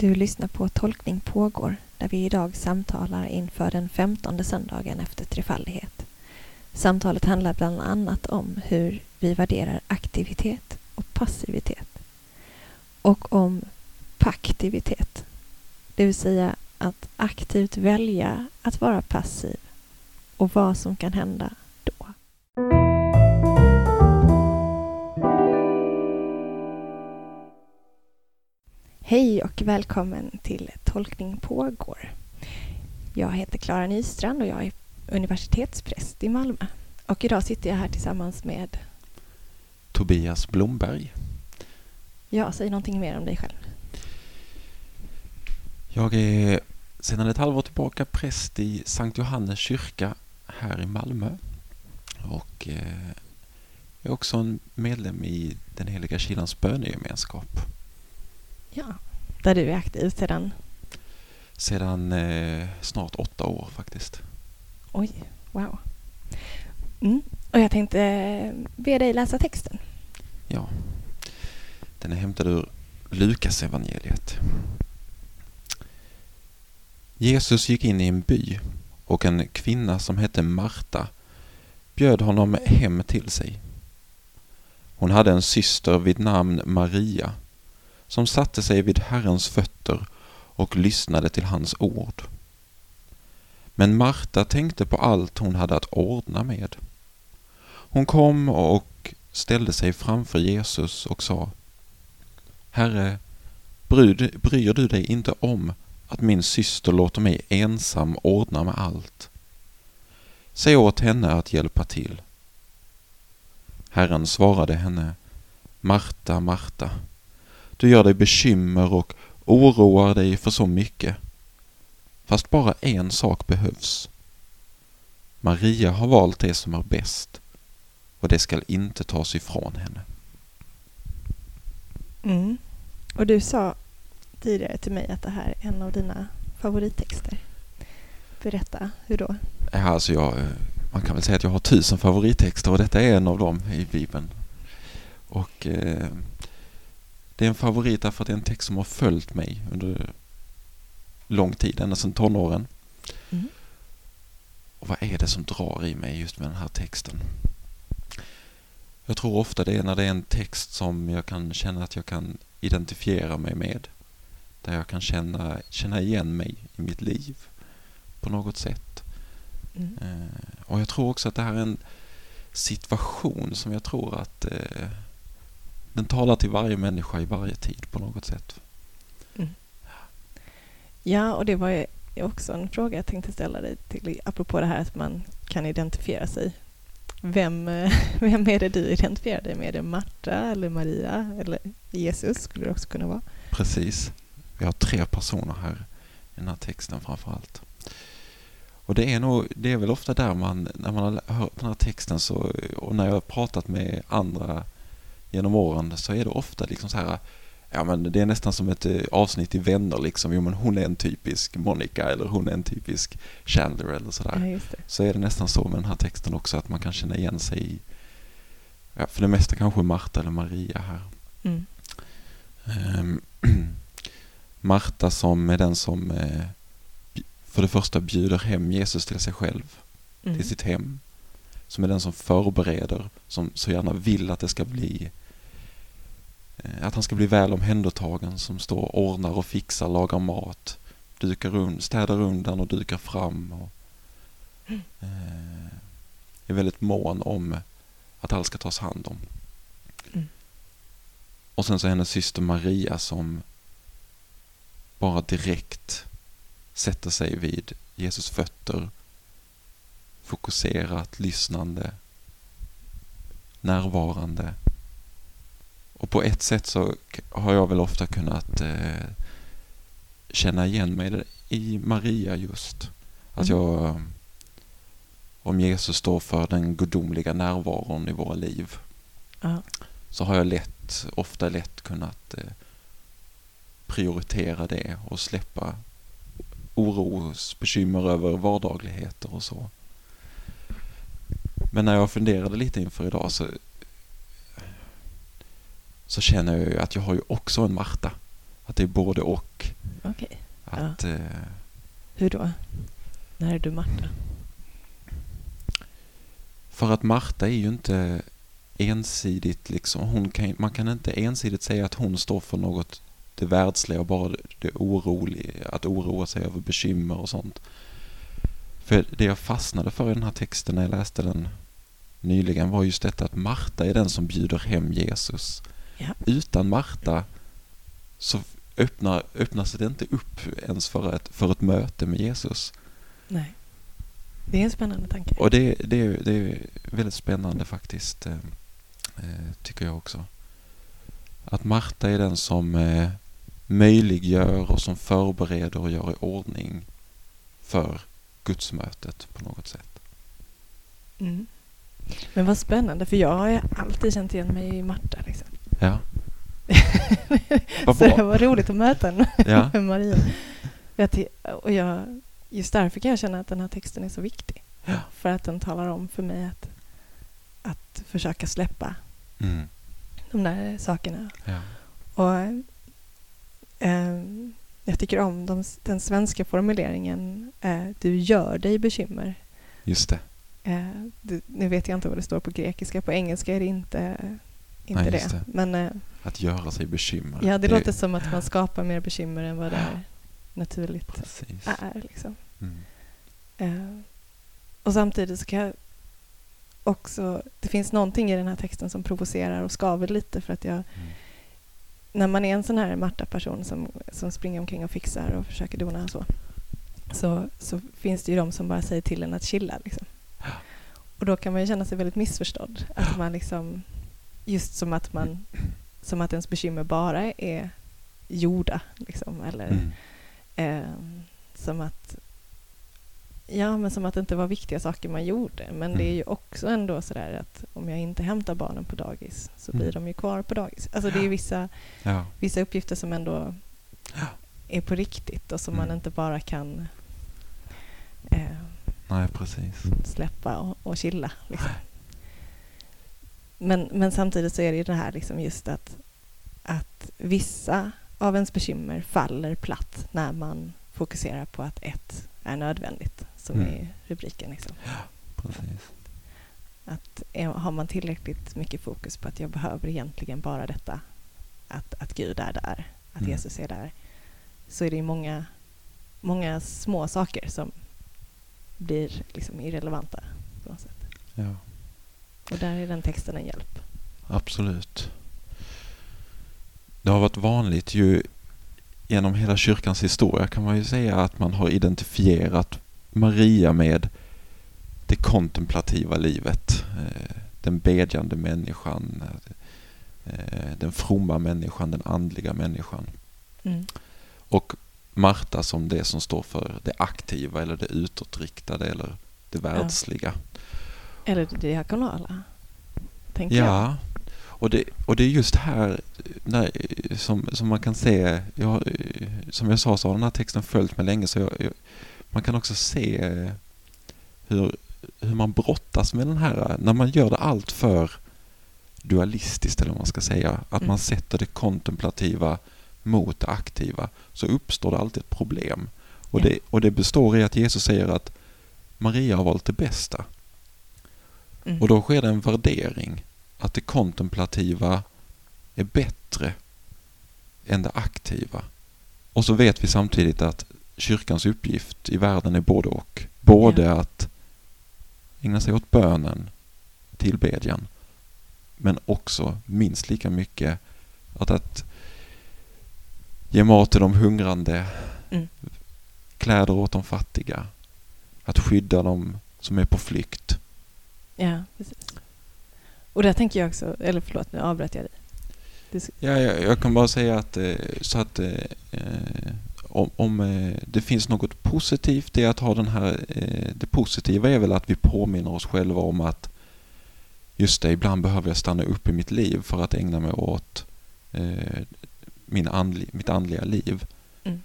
Du lyssnar på Tolkning pågår där vi idag samtalar inför den femtonde söndagen efter trefaldighet. Samtalet handlar bland annat om hur vi värderar aktivitet och passivitet. Och om paktivitet, det vill säga att aktivt välja att vara passiv och vad som kan hända Hej och välkommen till Tolkning pågår. Jag heter Klara Nystrand och jag är universitetspräst i Malmö. Och idag sitter jag här tillsammans med Tobias Blomberg. Ja, säg någonting mer om dig själv. Jag är sedan ett halvår tillbaka präst i Sankt Johannes kyrka här i Malmö. Och eh, är också en medlem i Den heliga kilans bönegemenskap. Ja, där du är aktiv sedan? Sedan eh, snart åtta år faktiskt. Oj, wow. Mm. Och jag tänkte be dig läsa texten. Ja, den är hämtad ur Lukas evangeliet. Jesus gick in i en by och en kvinna som hette Marta bjöd honom hem till sig. Hon hade en syster vid namn Maria som satte sig vid Herrens fötter och lyssnade till hans ord. Men Marta tänkte på allt hon hade att ordna med. Hon kom och ställde sig framför Jesus och sa Herre, bryr du dig inte om att min syster låter mig ensam ordna med allt? Säg åt henne att hjälpa till. Herren svarade henne Marta, Marta, du gör dig bekymmer och oroar dig för så mycket. Fast bara en sak behövs. Maria har valt det som är bäst och det skall inte tas ifrån henne. Mm. Och du sa tidigare till mig att det här är en av dina favorittexter. Berätta, hur då? Ja, alltså jag, man kan väl säga att jag har tusen favorittexter och detta är en av dem i Bibeln. Och eh, det är en favorit därför att det är en text som har följt mig under lång tid, ända sedan tonåren. Mm. Och vad är det som drar i mig just med den här texten? Jag tror ofta det är när det är en text som jag kan känna att jag kan identifiera mig med. Där jag kan känna, känna igen mig i mitt liv på något sätt. Mm. Eh, och jag tror också att det här är en situation som jag tror att eh, den talar till varje människa i varje tid på något sätt. Mm. Ja, och det var också en fråga jag tänkte ställa dig till, apropå det här att man kan identifiera sig. Vem, vem är det du identifierar dig med? Är det Marta eller Maria eller Jesus skulle det också kunna vara? Precis. Vi har tre personer här i den här texten framför allt. Och det är, nog, det är väl ofta där man, när man har hört den här texten så, och när jag har pratat med andra genom åren så är det ofta liksom så här Ja men det är nästan som ett eh, avsnitt i Vänner liksom. Jo men hon är en typisk Monica eller hon är en typisk Chandler eller sådär. Ja, så är det nästan så med den här texten också att man kan känna igen sig i ja, för det mesta kanske Marta eller Maria här. Mm. Um, Marta som är den som eh, för det första bjuder hem Jesus till sig själv, mm. till sitt hem. Som är den som förbereder, som så gärna vill att det ska bli Eh, att han ska bli väl omhändertagen som står och ordnar och fixar, lagar mat, dukar un, städar undan och dukar fram. Och, eh, är väldigt mån om att allt ska tas hand om. Mm. Och sen så hennes syster Maria som bara direkt sätter sig vid Jesus fötter fokuserat, lyssnande, närvarande och på ett sätt så har jag väl ofta kunnat eh, känna igen mig i Maria just. Att mm. jag, om Jesus står för den gudomliga närvaron i våra liv, uh. så har jag lätt, ofta lätt kunnat eh, prioritera det och släppa oro, bekymmer över vardagligheter och så. Men när jag funderade lite inför idag så så känner jag ju att jag har ju också en Marta. Att det är både och. Att, eh, Hur då? När är du Marta? för att Marta är ju inte ensidigt liksom, hon kan, man kan inte ensidigt säga att hon står för något det världsliga och bara det oroliga, att oroa sig över bekymmer och sånt. För det jag fastnade för i den här texten när jag läste den nyligen var just detta att Marta är den som bjuder hem Jesus. Ja. Utan Marta så öppnar, sig det inte upp ens för ett, för ett möte med Jesus. Nej. Det är en spännande tanke. Och det, det, det är väldigt spännande faktiskt, eh, eh, tycker jag också. Att Marta är den som eh, möjliggör och som förbereder och gör i ordning för gudsmötet på något sätt. Mm. Men vad spännande, för jag har ju alltid känt igen mig i Marta. Liksom. Ja. Så det var roligt att möta henne Ja. Maria. Jag Och jag, just därför kan jag känna att den här texten är så viktig. Ja. För att den talar om för mig att, att försöka släppa Mm. de där sakerna. Ja. Och eh, jag tycker om de, den svenska formuleringen eh, du gör dig bekymmer. Just det. Eh, det, nu vet jag inte vad det står på grekiska, på engelska är det inte, inte Nej, det. det. Men eh, Att göra sig bekymmer. ja, det, är- låter som att man skapar mer bekymmer än vad det är naturligt Precis. är. Liksom. Mm. Eh, och samtidigt så kan jag också, det finns någonting i den här texten som provocerar och skaver lite för att jag, Mm. när man är en sån här Marta-person som, som springer omkring och fixar och försöker dona och så, så, så finns det ju de som bara säger till en att chilla. Liksom. Och då kan man ju känna sig väldigt missförstådd. Att man liksom, just som att, man, som att ens bekymmer bara är gjorda. Liksom, eller Mm. eh, som att Ja, men som att det inte var viktiga saker man gjorde. Men det är ju också ändå sådär att om jag inte hämtar barnen på dagis så blir Mm. de ju kvar på dagis. Alltså det är vissa, Ja. vissa uppgifter som ändå Ja. är på riktigt och som man Mm. inte bara kan eh, Nej, precis. släppa och, och chilla. Liksom. Men, men samtidigt så är det ju det här liksom just att, att vissa av ens bekymmer faller platt när man fokuserar på att ett är nödvändigt, som Mm. är rubriken. Liksom. precis. Att är, har man tillräckligt mycket fokus på att jag behöver egentligen bara detta, att, att Gud är där, att Mm. Jesus är där, så är det ju många, många små saker som blir liksom irrelevanta på något sätt. Ja, Och där är den texten en hjälp. absolut. Det har varit vanligt ju genom hela kyrkans historia kan man ju säga att man har identifierat Maria med det kontemplativa livet. eh, Den bedjande människan, eh, den fromma människan, den andliga människan. Mm. Och Marta som det som står för det aktiva eller det utåtriktade eller det världsliga. Eller det diakonala, tänker jag. Ja, och det, och det är just här när, som, som man kan se, jag, som jag sa så har den här texten följt mig länge så jag, jag, man kan också se hur, hur man brottas med den här, när man gör det allt för dualistiskt eller vad man ska säga, att Mm. man sätter det kontemplativa mot det aktiva, så uppstår det alltid ett problem. Och, det, och det består i att Jesus säger att Maria har valt det bästa. Mm. Och då sker det en värdering. Att det kontemplativa är bättre än det aktiva. Och så vet vi samtidigt att kyrkans uppgift i världen är både och. Både Ja. att ägna sig åt bönen, tillbedjan, men också minst lika mycket att, att ge mat till de hungrande, Mm. kläder åt de fattiga, att skydda de som är på flykt. Ja, precis. Och där tänker jag också, eller förlåt nu avbröt jag dig. Ja, jag, jag kan bara säga att, eh, så att eh, eh, om, om eh, det finns något positivt i att ha den här, eh, det positiva är väl att vi påminner oss själva om att just det, ibland behöver jag stanna upp i mitt liv för att ägna mig åt eh, min andli, mitt andliga liv. Mm.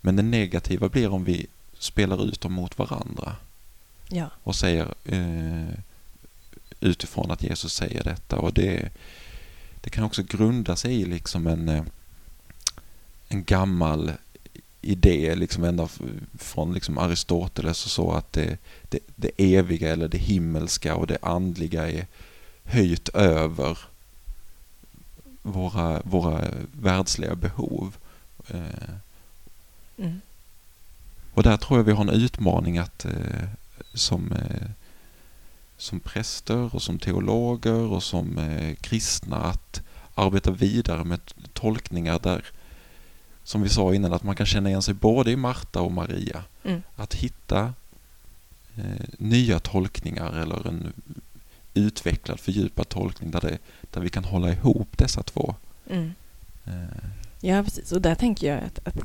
Men det negativa blir om vi spelar ut dem mot varandra ja, och säger eh, utifrån att Jesus säger detta. Och det, det kan också grunda sig i liksom en, eh, en gammal idé liksom ända från liksom Aristoteles och så att det, det, det eviga eller det himmelska och det andliga är höjt över våra, våra världsliga behov. Eh, Mm. och där tror jag vi har en utmaning att eh, som, eh, som präster och som teologer och som kristna att arbeta vidare med tolkningar där, som vi sa innan, att man kan känna igen sig både i Marta och Maria. Mm. Att hitta eh, nya tolkningar eller en utvecklad, fördjupad tolkning där, det, där vi kan hålla ihop dessa två. Mm. Eh, Ja, precis. Och där tänker jag att, att,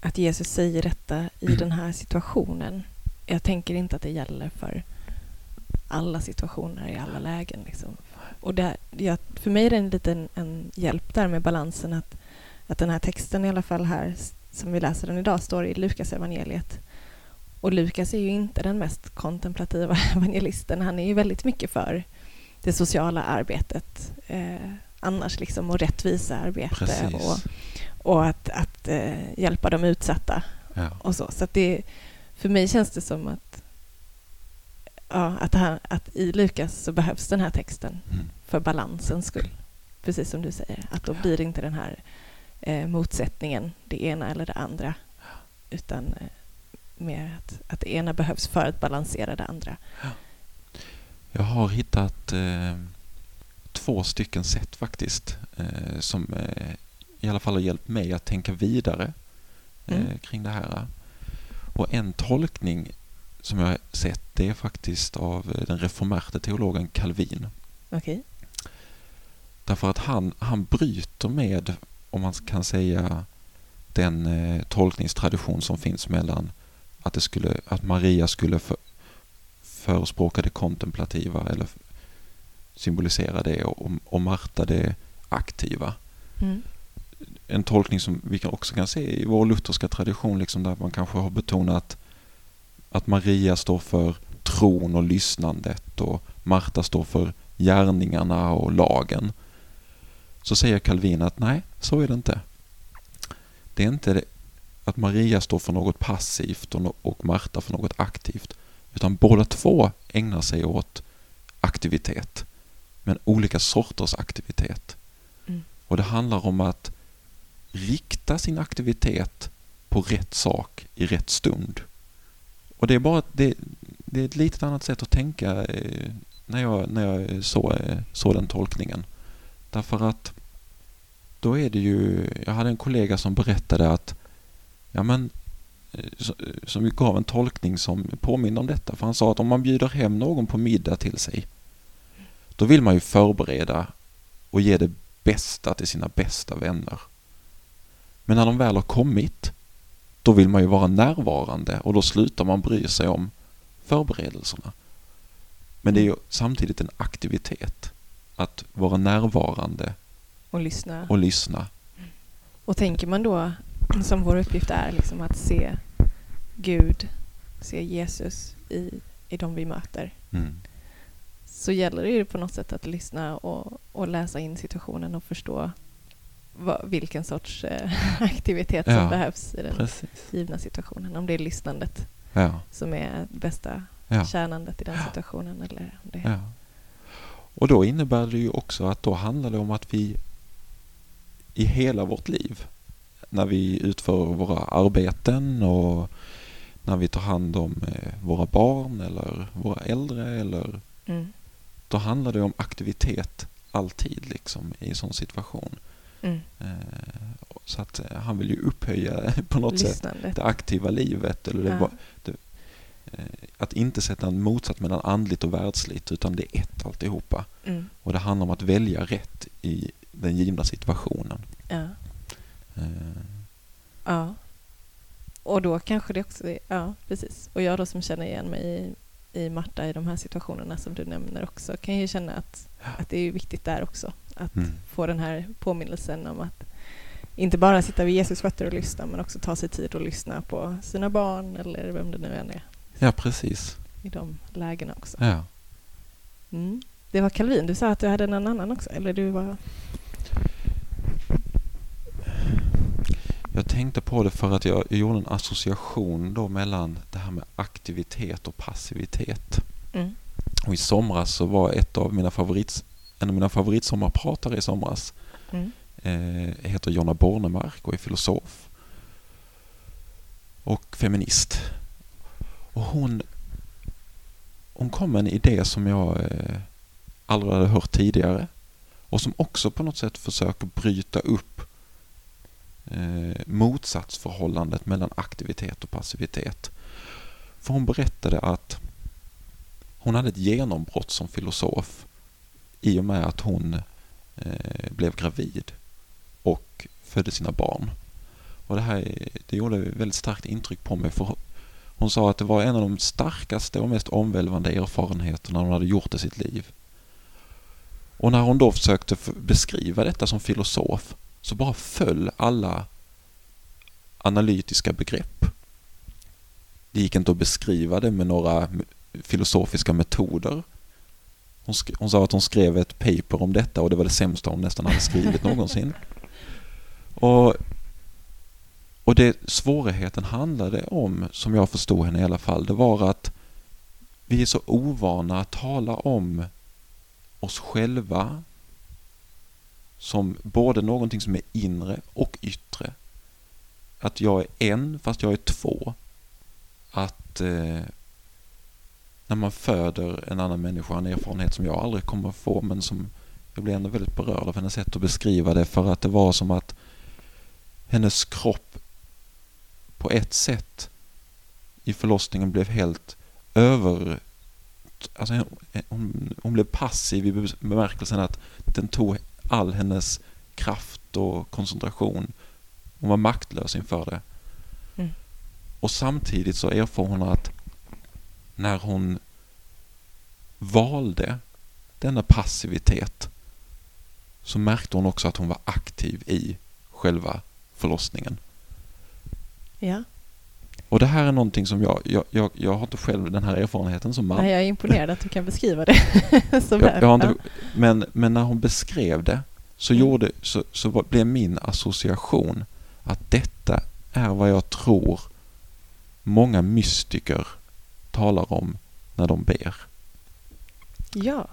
att Jesus säger detta i Mm. den här situationen. Jag tänker inte att det gäller för alla situationer i alla lägen. Liksom. Och där, ja, för mig är det en liten en hjälp där med balansen att, att den här texten i alla fall här som vi läser den idag står i Lukas evangeliet. Och Lukas är ju inte den mest kontemplativa evangelisten. Han är ju väldigt mycket för det sociala arbetet eh, annars liksom och rättvisa arbete precis. och, och att, att eh, hjälpa de utsatta Ja. och så. Så det, för mig känns det som att, ja, att, här, att i Lukas så behövs den här texten Mm. för balansens skull. Precis som du säger, att då blir det inte den här eh, motsättningen, det ena eller det andra, utan eh, mer att, att det ena behövs för att balansera det andra. Jag har hittat eh, två stycken sätt faktiskt eh, som eh, i alla fall har hjälpt mig att tänka vidare eh, Mm. kring det här. Och en tolkning som jag har sett det är faktiskt av eh, den reformerte teologen Calvin. Okej? Därför att han, han bryter med, om man kan säga, den eh, tolkningstradition som finns mellan att, det skulle, att Maria skulle för, förespråka det kontemplativa eller symbolisera det och, och Marta det aktiva. Mm. En tolkning som vi också kan se i vår lutherska tradition, liksom där man kanske har betonat att Maria står för tron och lyssnandet och Marta står för gärningarna och lagen. Så säger Calvin att nej, så är det inte. Det är inte att Maria står för något passivt och, Marta för något aktivt. Utan båda två ägnar sig åt aktivitet. Men olika sorters aktivitet. Mm. Och det handlar om att rikta sin aktivitet på rätt sak i rätt stund. Och det är bara det, det är ett litet annat sätt att tänka eh, när jag, när jag såg, eh, såg den tolkningen. Därför att då är det ju, jag hade en kollega som berättade att ja men eh, eh, som gav en tolkning som påminner om detta. För han sa att om man bjuder hem någon på middag till sig då vill man ju förbereda och ge det bästa till sina bästa vänner. Men när de väl har kommit då vill man ju vara närvarande och då slutar man bry sig om förberedelserna. Men det är ju samtidigt en aktivitet att vara närvarande Och lyssna. och lyssna. Och tänker man då, som vår uppgift är, liksom att se Gud, se Jesus i, i de vi möter, Mm. så gäller det ju på något sätt att lyssna och, och läsa in situationen och förstå vad, vilken sorts eh, aktivitet som Ja, behövs i den Precis. givna situationen. Om det är lyssnandet Ja, som är bästa ja, tjänandet i den situationen eller om det. Och då innebär det ju också att då handlar det om att vi i hela vårt liv, när vi utför våra arbeten och när vi tar hand om eh, våra barn eller våra äldre eller Mm, då handlar det om aktivitet alltid liksom i en sån situation. mm. Eh, så att eh, han vill ju upphöja på något sätt Lyssnandet. det aktiva livet. Eller det, Ja. det, att inte sätta en motsats mellan andligt och världsligt utan det är ett alltihopa. Mm, Och det handlar om att välja rätt i den givna situationen. ja. Ja. Och då kanske det också är, ja precis. Och jag då som känner igen mig i, i Marta i de här situationerna som du nämner också kan ju känna att, att det är viktigt där också. Att Mm. få den här påminnelsen om att inte bara sitta vid Jesus fötter och lyssna men också ta sig tid och lyssna på sina barn eller vem det nu än är ja, precis. i de lägena också. Ja. Mm. Det var Calvin, du sa att du hade en annan också, eller du var... Jag tänkte på det för att jag, gjorde en association då mellan det här med aktivitet och passivitet. Mm. Och i somras så var ett av mina favorits, en av mina favoritsommarpratare i somras Mm. eh, heter Jonna Bornemark och är filosof och feminist. Och hon, hon kom med en idé som jag eh, aldrig hade hört tidigare och som också på något sätt försöker bryta upp eh, motsatsförhållandet mellan aktivitet och passivitet. För hon berättade att hon hade ett genombrott som filosof i och med att hon eh, blev gravid och födde sina barn. Och det här det gjorde väldigt starkt intryck på mig för hon sa att det var en av de starkaste och mest omvälvande erfarenheterna hon hade gjort i sitt liv. Och när hon då försökte beskriva detta som filosof så bara föll alla analytiska begrepp. Det gick inte att beskriva det med några filosofiska metoder. Hon, hon sa att hon skrev ett paper om detta och det var det sämsta hon nästan hade skrivit någonsin. Och, och det svårigheten handlade om, som jag förstod henne i alla fall, det var att vi är så ovana att tala om oss själva som både någonting som är inre och yttre. Att jag är en fast jag är två. Att eh, när man föder en annan människa, en erfarenhet som jag aldrig kommer att få men som jag blir ändå väldigt berörd av hennes sätt att beskriva det för att det var som att hennes kropp på ett sätt i förlossningen blev helt över... Alltså hon, hon blev passiv i bemärkelsen att den tog all hennes kraft och koncentration. Hon var maktlös inför det. Mm. Och samtidigt så erfor hon att när hon valde denna passivitet så märkte hon också att hon var aktiv i själva förlossningen. Ja. Och det här är någonting som jag, jag, jag, jag har inte själv den här erfarenheten som man. Nej, jag är imponerad att du kan beskriva det så Jag, jag har inte, men, men när hon beskrev det så, Mm. gjorde, så, så blev min association att detta är vad jag tror många mystiker talar om när de ber. ja.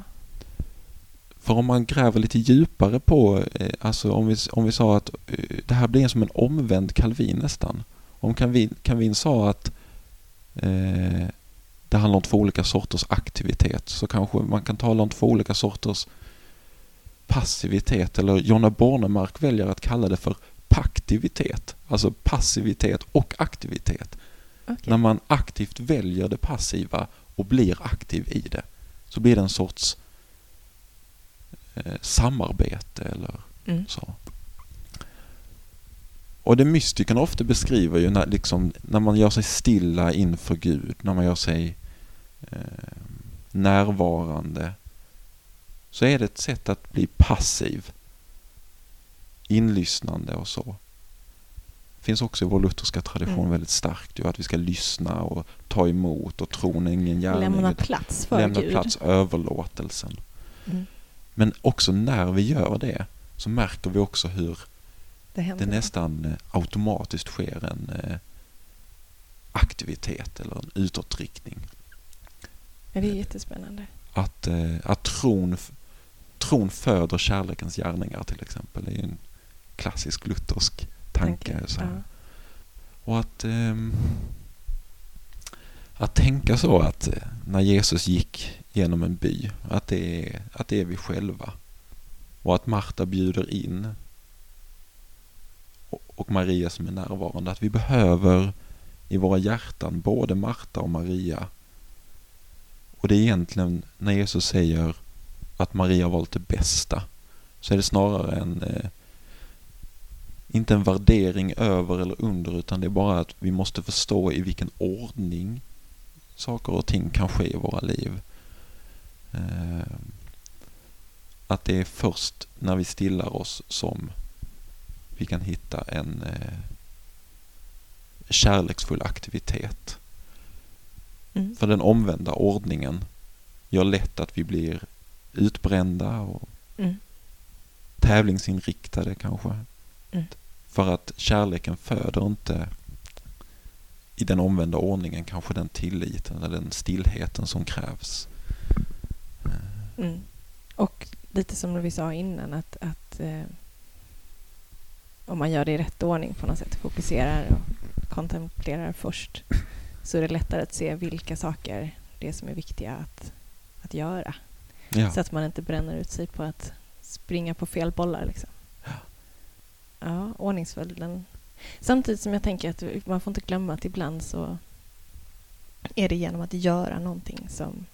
För om man gräver lite djupare på, eh, alltså om vi, om vi sa att eh, det här blir som en omvänd Calvin nästan. Om Calvin, Calvin sa att eh, det handlar om två olika sorters aktivitet så kanske man kan tala om två olika sorters passivitet eller Jonna Bornemark väljer att kalla det för paktivitet. Alltså passivitet och aktivitet. Okej. När man aktivt väljer det passiva och blir aktiv i det så blir det en sorts eh, samarbete eller Mm. så. Och det mystikerna ofta beskriver ju när, liksom, när man gör sig stilla inför Gud, när man gör sig eh, närvarande, så är det ett sätt att bli passiv, inlyssnande och så. Det finns också i vår lutherska tradition Mm. väldigt starkt ju att vi ska lyssna och ta emot och tron är ingen gärning. Lämna plats för lämna Gud. plats, överlåtelsen. Mm. Men också när vi gör det så märker vi också hur Det det nästan eh, automatiskt sker en eh, aktivitet eller en utåtriktning. Ja, det är jättespännande. Att, eh, att tron, tron föder kärlekens gärningar till exempel. Det är en klassisk luthersk tanke. Så. Ja. Och att, ehm, att tänka så att när Jesus gick genom en by, att det, är, att det är vi själva. Och att Marta bjuder in och, Maria som är närvarande. Att vi behöver i våra hjärtan både Marta och Maria. Och det är egentligen när Jesus säger att Maria har valt det bästa så är det snarare en eh, inte en värdering över eller under utan det är bara att vi måste förstå i vilken ordning saker och ting kan ske i våra liv. Eh, Att det är först när vi stillar oss som vi kan hitta en eh, kärleksfull aktivitet. Mm. För den omvända ordningen gör lätt att vi blir utbrända och Mm. tävlingsinriktade kanske. Mm. För att kärleken föder inte i den omvända ordningen kanske den tilliten eller den stillheten som krävs. Mm. Och lite som vi sa innan att, att eh, om man gör det i rätt ordning på något sätt, fokuserar och kontemplerar först så är det lättare att se vilka saker det är som är viktiga att, att göra. Ja. Så att man inte bränner ut sig på att springa på fel bollar. Liksom. Ja, ordningsföljden. Samtidigt som jag tänker att man får inte glömma att ibland så är det genom att göra någonting som,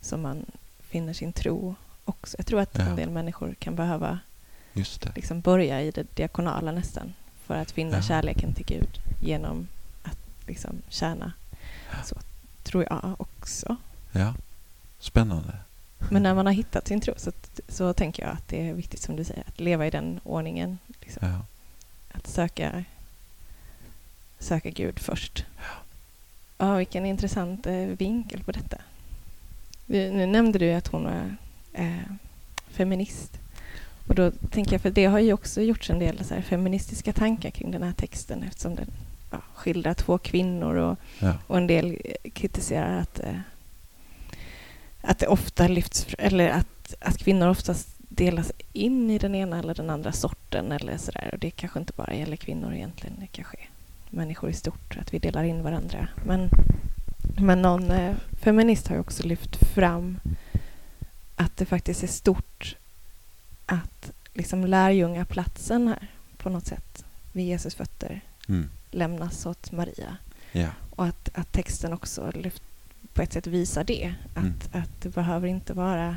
som man finner sin tro också. Jag tror att Ja. en del människor kan behöva. Liksom börja i det diakonala nästan för att finna Ja. kärleken till Gud genom att liksom tjäna. Så tror jag också. Ja. Spännande. Men när man har hittat sin tro så, så tänker jag att det är viktigt som du säger, att leva i den ordningen. Liksom. Ja. Att söka, söka Gud först. Ja, vilken intressant eh, vinkel på detta. Nu nämnde du att hon var eh, feminist. Och då tänker jag, för det har ju också gjorts en del så feministiska tankar kring den här texten eftersom den ja, skildrar två kvinnor och, Ja. och en del kritiserar att, eh, att det ofta lyfts, eller att, att kvinnor oftast delas in i den ena eller den andra sorten eller sådär. Och det kanske inte bara gäller kvinnor egentligen, det kanske är människor i stort, att vi delar in varandra. Men, men någon eh, feminist har ju också lyft fram att det faktiskt är stort att liksom lärjungaplatsen här på något sätt vid Jesus fötter Mm. lämnas åt Maria. Ja. Och att, att texten också lyft, på ett sätt visar det. Att, Mm. att det behöver inte vara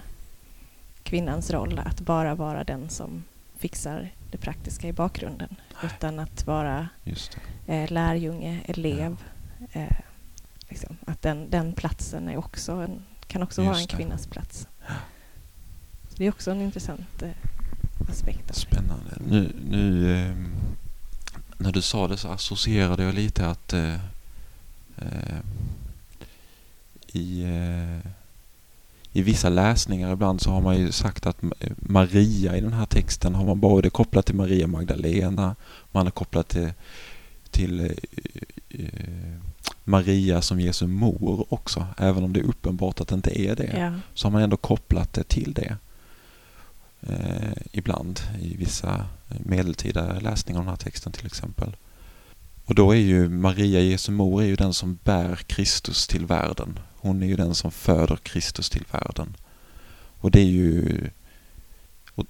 kvinnans roll att bara vara den som fixar det praktiska i bakgrunden. Nej. Utan att vara Just eh, lärjunge, elev. Eh, liksom, att den, den platsen är också en, kan också vara en Just det. kvinnas plats. Det är också en intressant eh, aspekt. Spännande. Nu, nu ehm, när du sa det så associerade jag lite att eh, eh, i, eh, i vissa läsningar ibland så har man ju sagt att Ma- Maria i den här texten har man både kopplat till Maria Magdalena, man har kopplat till, till eh, eh, Maria som Jesu mor också. Även om det är uppenbart att det inte är det Ja. så har man ändå kopplat det till det. Eh, ibland i vissa medeltida läsningar av den här texten till exempel. Och då är ju Maria Jesu mor är ju den som bär Kristus till världen. Hon är ju den som föder Kristus till världen. Och det är ju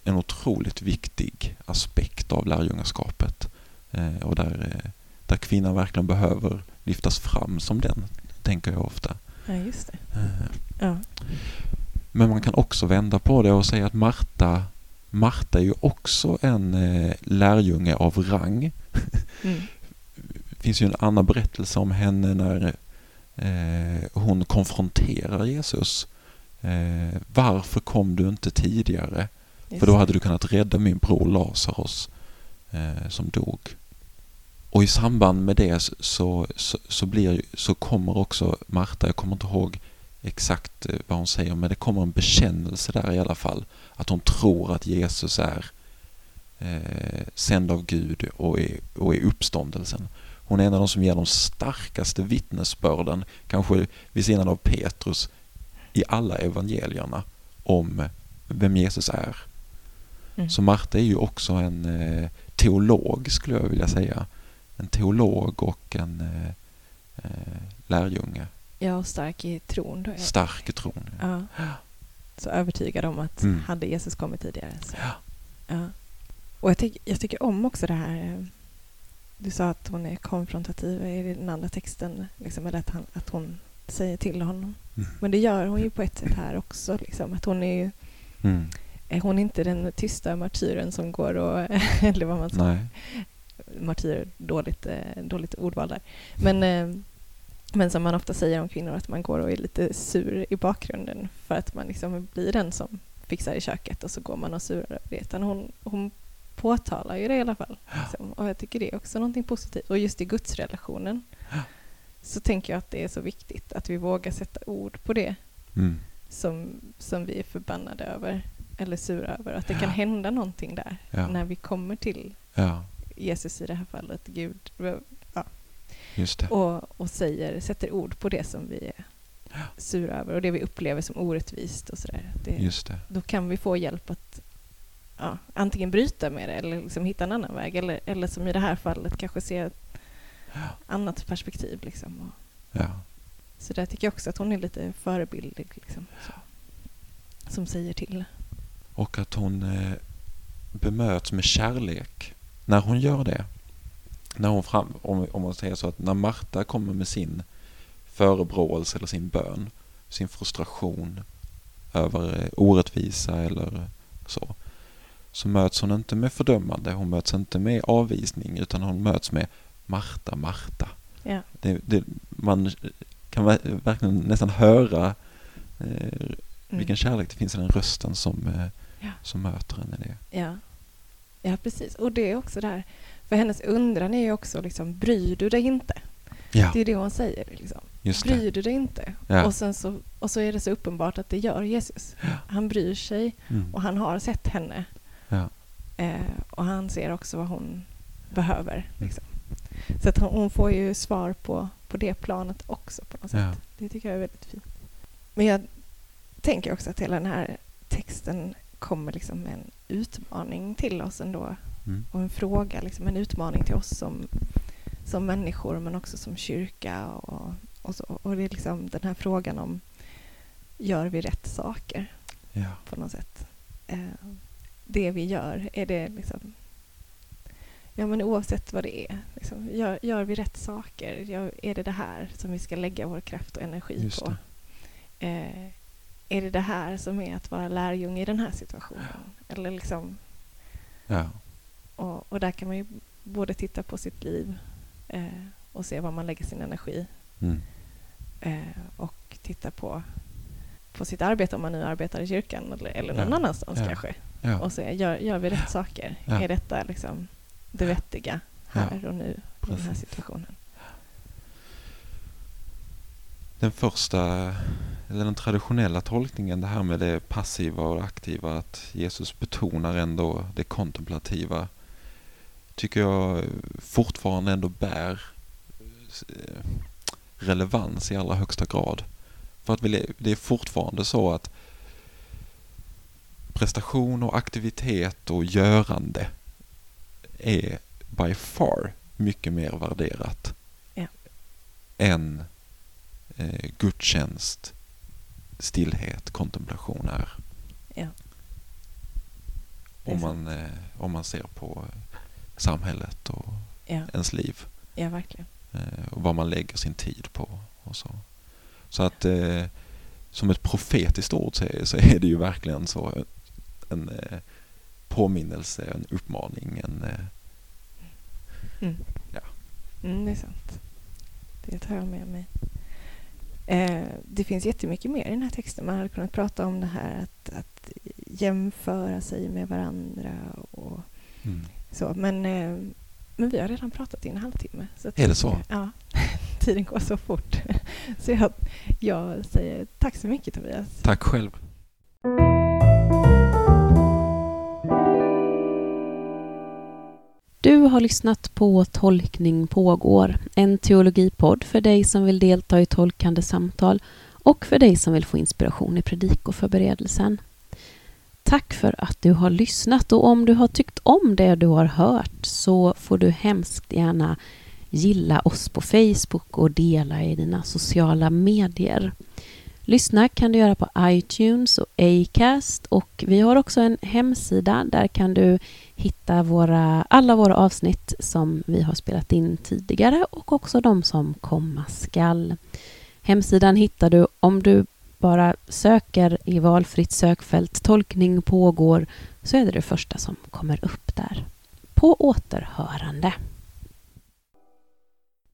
en otroligt viktig aspekt av lärjungaskapet. Eh, och där, eh, där kvinnan verkligen behöver lyftas fram som den, tänker jag ofta. ja, just det. Eh, Ja. Men man kan också vända på det och säga att Marta, Marta är ju också en eh, lärjunge av rang. Mm. Det finns ju en annan berättelse om henne när eh, hon konfronterar Jesus. Eh, varför kom du inte tidigare? Just För då hade du kunnat rädda min bror Lazarus som dog. Och i samband med det så, så, så, blir, så kommer också Marta, jag kommer inte ihåg exakt eh, vad hon säger, men det kommer en bekännelse där i alla fall. Att hon tror att Jesus är eh, sänd av Gud och är, och är uppståndelsen. Hon är en av de som ger de starkaste vittnesbörden, kanske vid sidan av Petrus, i alla evangelierna om vem Jesus är. Mm. Så Marta är ju också en eh, teolog skulle jag vilja säga. En teolog och en eh, eh, lärjunge. Ja, och stark i tron. Då. Stark i tron. Ja. Så övertygad om att Mm. hade Jesus kommit tidigare. Så. Ja. Ja. Och jag, tyck, jag tycker om också det här. eh, Du sa att hon är konfrontativ i den andra texten. Liksom, eller att, han, att hon säger till honom. Mm. Men det gör hon ju på ett sätt här också. Liksom, att hon är ju Mm. är hon inte den tysta martyren som går och... eller vad man säger. Nej. Martyr, dåligt, eh, dåligt ordval där. Men, eh, men som man ofta säger om kvinnor, att man går och är lite sur i bakgrunden för att man liksom blir den som fixar i köket och så går man och surar över det. Utan hon, hon påtalar ju det i alla fall. Liksom. Och jag tycker det är också någonting positivt. Och just i gudsrelationen så tänker jag att det är så viktigt att vi vågar sätta ord på det Mm. som, som vi är förbannade över eller sura över. Att det kan hända någonting där Ja. när vi kommer till Ja. Jesus i det här fallet, Gud, ja. Just det. Och, och säger, sätter ord på det som vi är sura över och det vi upplever som orättvist och sådär. Då kan vi få hjälp att ja, antingen bryta med det eller liksom hitta en annan väg eller, eller som i det här fallet kanske se ett annat perspektiv. Liksom. Och, Ja. så där tycker jag också att hon är lite förebildlig. Liksom, så, som säger till. Och att hon eh, bemöts med kärlek när hon gör det. När hon fram, om, om man säger så att när Marta kommer med sin förebråelse eller sin bön, sin frustration över eh, orättvisa eller så, så möts hon inte med fördömande, hon möts inte med avvisning utan hon möts med Marta, Marta. Ja. Det, det, man kan ver- verkligen nästan höra eh, Mm. vilken kärlek det finns i den rösten som, eh, Ja. som möter henne det. Ja. ja, precis. Och det är också där, för hennes undran är ju också liksom, bryr du dig inte? Ja, Det är det hon säger. Liksom. just Bryr det. du dig inte? Ja. Och, sen så, och så är det så uppenbart att det gör Jesus. Ja. Han bryr sig Mm. och han har sett henne. Eh, och han ser också vad hon behöver. Mm. Liksom. Så att hon, hon får ju svar på, på det planet också på något sätt. Det tycker jag är väldigt fint. Men jag tänker också att hela den här texten kommer liksom med en utmaning till oss ändå. Mm. Och en fråga, liksom en utmaning till oss som, som människor men också som kyrka. Och, och, så, och det är liksom den här frågan om gör vi rätt saker Ja. på något sätt. Eh, det vi gör, är det liksom... Ja, men oavsett vad det är. Liksom, gör, gör vi rätt saker? Gör, är det det här som vi ska lägga vår kraft och energi Just på? Eh, är det det här som är att vara lärjunge i den här situationen? Eller liksom, Ja. Och, och där kan man ju både titta på sitt liv eh, och se var man lägger sin energi Mm. eh, och titta på, på sitt arbete om man nu arbetar i kyrkan eller, eller någon Ja. annanstans Ja. kanske. Ja. Och se, gör, gör vi rätt saker? Är detta liksom det vettiga här och nu i den här Precis. situationen? Den första, eller den traditionella tolkningen, det här med det passiva och det aktiva, att Jesus betonar ändå det kontemplativa, tycker jag fortfarande ändå bär eh, relevans i allra högsta grad. För att det är fortfarande så att prestation och aktivitet och görande är by far mycket mer värderat Ja. än eh, gudstjänst, stillhet, kontemplation är. Ja. Om man, eh, om man ser på samhället och Ja, ens liv ja verkligen. eh, och vad man lägger sin tid på och så. Så att eh, som ett profetiskt ord så är, så är det ju verkligen så en eh, påminnelse, en uppmaning, en eh, Mm. Ja. Mm, det är sant. Det tar jag med mig. Eh, det finns jättemycket mer i den här texten. Man hade kunnat prata om det här att, att jämföra sig med varandra och mm. Så. Men, eh, men vi har redan pratat i en halvtimme. Så att- Är det så? Ja. Tiden går så fort. Så jag, jag säger tack så mycket Tobias. Tack själv. Du har lyssnat på Tolkning pågår, en teologipodd för dig som vill delta i tolkande samtal och för dig som vill få inspiration i predikoförberedelsen. Tack för att du har lyssnat och om du har tyckt om det du har hört så får du hemskt gärna gilla oss på Facebook och dela i dina sociala medier. Lyssna kan du göra på iTunes och Acast och vi har också en hemsida. Där kan du hitta våra, alla våra avsnitt som vi har spelat in tidigare och också de som komma skall. Hemsidan hittar du om du bara söker i valfritt sökfält tolkning pågår så är det det första som kommer upp där. På återhörande.